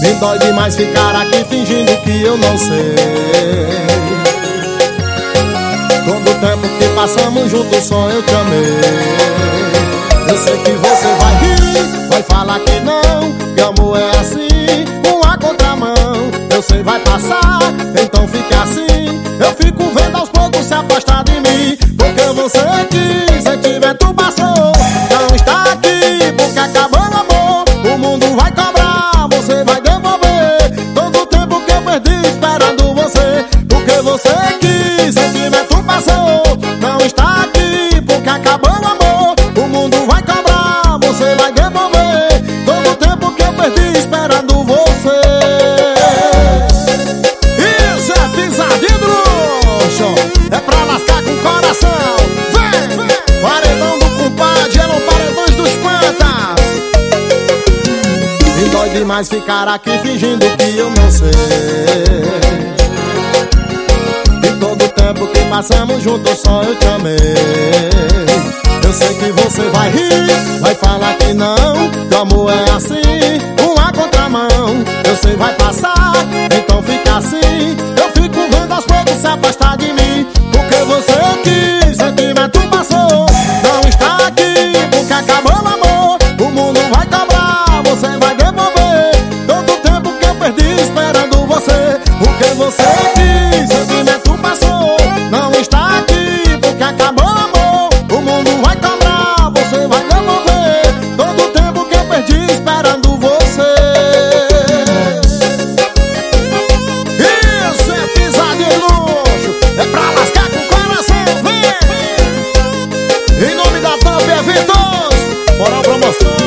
Me dói demais ficar aqui fingindo que eu não sei. Todo tempo que passamos juntos só eu te amei Eu sei que você vai rir, vai falar que não Que amor é assim, uma contramão. Eu sei vai passar, então fique assim esperando você. Isso é pisadinho luxo É pra lascar com o coração. Vem, vem. Paredão do compadre, eram paredões dos quantas Me dói demais ficar aqui fingindo que eu não sei. Tempo que passamos juntos só eu te amei. Eu sei que você vai rir, vai falar que não Que o amor é assim, sei vai passar, Saludos.